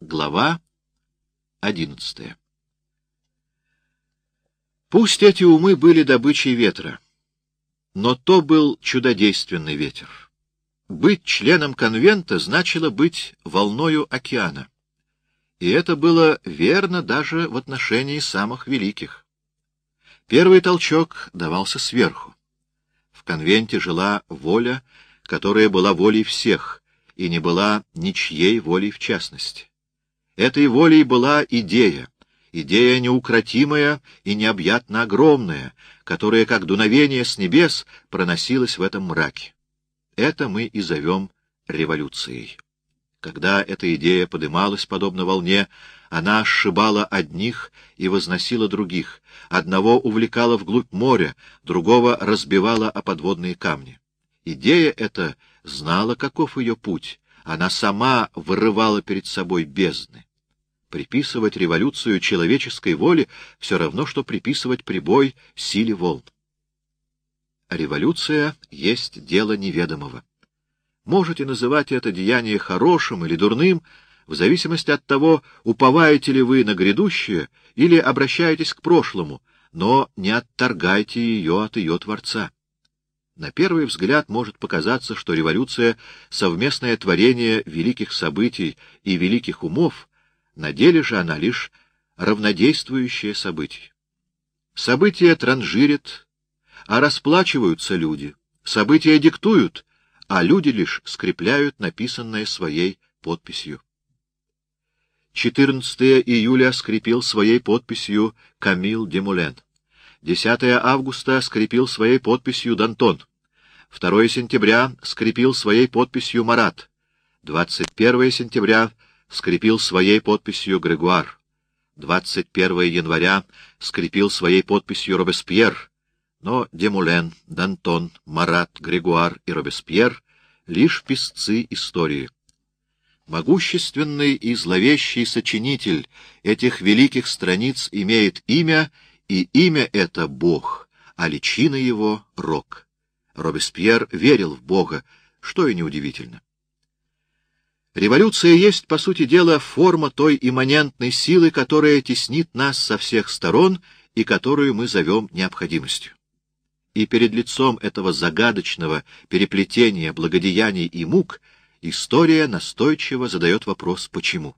Глава одиннадцатая Пусть эти умы были добычей ветра, но то был чудодейственный ветер. Быть членом конвента значило быть волною океана. И это было верно даже в отношении самых великих. Первый толчок давался сверху. В конвенте жила воля, которая была волей всех, и не была ничьей волей в частности. Этой волей была идея, идея неукротимая и необъятно огромная, которая, как дуновение с небес, проносилась в этом мраке. Это мы и зовем революцией. Когда эта идея подымалась, подобно волне, она сшибала одних и возносила других, одного увлекала вглубь моря, другого разбивала о подводные камни. Идея эта знала, каков ее путь, она сама вырывала перед собой бездны. Приписывать революцию человеческой воле все равно, что приписывать прибой силе волн. Революция есть дело неведомого. Можете называть это деяние хорошим или дурным, в зависимости от того, уповаете ли вы на грядущее или обращаетесь к прошлому, но не отторгайте ее от ее Творца. На первый взгляд может показаться, что революция — совместное творение великих событий и великих умов, на деле же она лишь равнодействующее событие. События транжирят, а расплачиваются люди. События диктуют, а люди лишь скрепляют написанное своей подписью. 14 июля скрепил своей подписью Камил Демулен. 10 августа скрепил своей подписью Дантон. 2 сентября скрепил своей подписью Марат. 21 сентября скрепил своей подписью Грегуар. 21 января скрепил своей подписью Робеспьер. Но Демулен, Дантон, Марат, Грегуар и Робеспьер — лишь писцы истории. Могущественный и зловещий сочинитель этих великих страниц имеет имя, и имя это — Бог, а личина его — Рок. Робеспьер верил в Бога, что и неудивительно. Революция есть, по сути дела, форма той имманентной силы, которая теснит нас со всех сторон и которую мы зовем необходимостью. И перед лицом этого загадочного переплетения благодеяний и мук история настойчиво задает вопрос «почему?».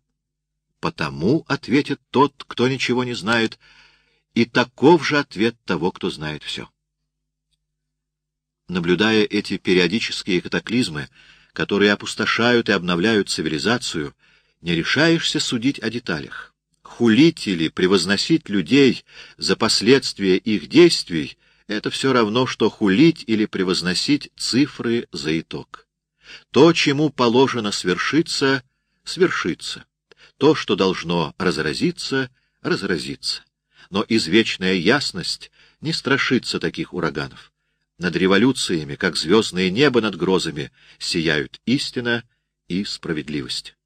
«Потому», — ответит тот, кто ничего не знает, и таков же ответ того, кто знает все. Наблюдая эти периодические катаклизмы, которые опустошают и обновляют цивилизацию, не решаешься судить о деталях. Хулить или превозносить людей за последствия их действий — это все равно, что хулить или превозносить цифры за итог. То, чему положено свершиться, свершится. То, что должно разразиться, разразится. Но извечная ясность не страшится таких ураганов. Над революциями, как звездное небо над грозами, сияют истина и справедливость.